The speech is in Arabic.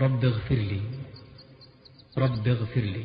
رب اغفر لي رب اغفر لي.